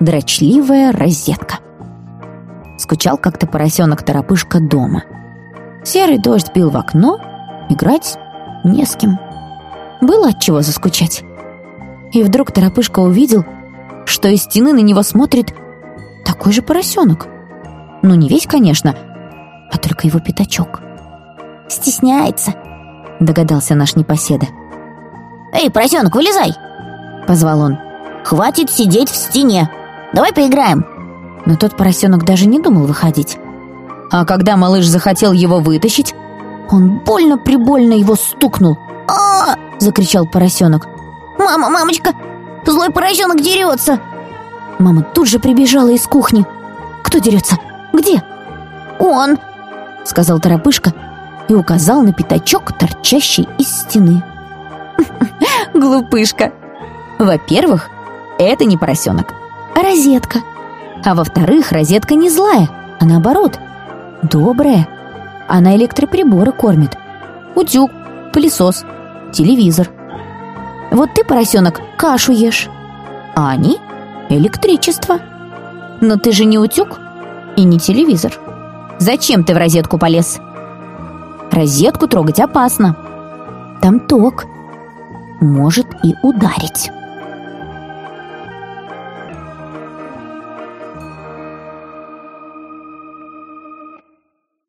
дрочливая розетка. Скучал как-то поросенок-торопышка дома. Серый дождь бил в окно, играть не с кем. Было от чего заскучать. И вдруг торопышка увидел, что из стены на него смотрит такой же поросенок. Ну, не весь, конечно, а только его пятачок. «Стесняется», — догадался наш непоседа. «Эй, поросенок, вылезай!» — позвал он. «Хватит сидеть в стене! Давай поиграем!» Но тот поросенок даже не думал выходить. А когда малыш захотел его вытащить, он больно-прибольно его стукнул. а закричал поросенок. «Мама, мамочка, злой поросенок дерется!» Мама тут же прибежала из кухни. «Кто дерется? Где?» «Он!» — сказал торопышка и указал на пятачок, торчащий из стены. Глупышка. Во-первых, это не поросенок, а розетка. А во-вторых, розетка не злая, а наоборот, добрая. Она электроприборы кормит. Утюг, пылесос, телевизор. Вот ты, поросенок, кашу ешь, а они — электричество. Но ты же не утюг и не телевизор. Зачем ты в розетку полез? Розетку трогать опасно. Там ток. Может и ударить.